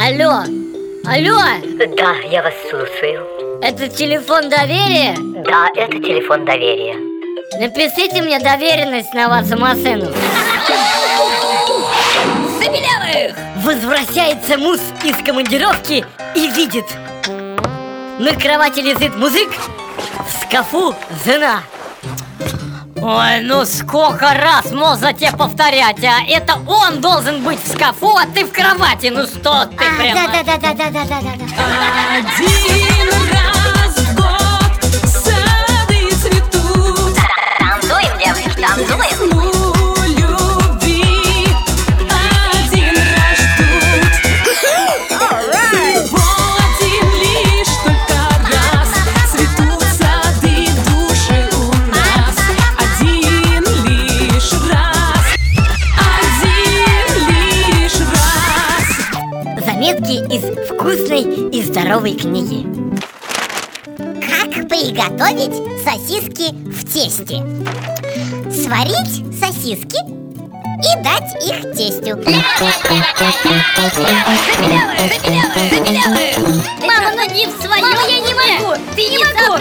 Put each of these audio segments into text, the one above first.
Алло, Да, я вас слушаю. это телефон доверия? Да, это телефон доверия. Напишите мне доверенность на вашу машину. Забелявых! Возвращается муж из командировки и видит. На кровати лежит мужик, в шкафу жена. Ой, ну сколько раз можно тебе повторять, а? Это он должен быть в шкафу, а ты в кровати. Ну что ты прямо... Да-да-да-да-да-да-да. Один раз в год сады цветут. Танцуем, девочки, танцуем. Вкусной и здоровой книги. Как приготовить сосиски в тесте? Сварить сосиски и дать их тестю. Мама, ну не в свою Мама, я не могу! Ты Не не, могу!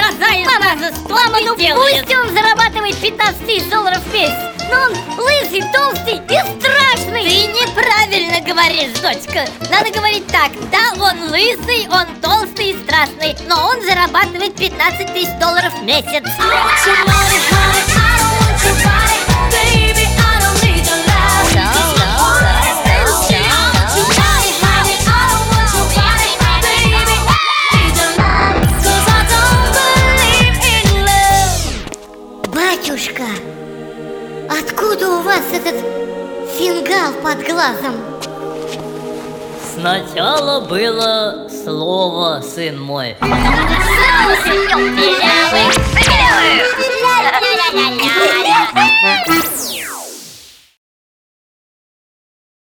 Мама, ну пусть он зарабатывает 15 тысяч долларов в месяц Но он лысый, толстый и страшный. Ты неправильно говоришь, дочка. Надо говорить так. Да, он лысый, он толстый и страшный Но он зарабатывает 15 тысяч долларов в месяц. Батюшка, откуда у вас этот фингал под глазом? Сначала было слово, сын мой белявых.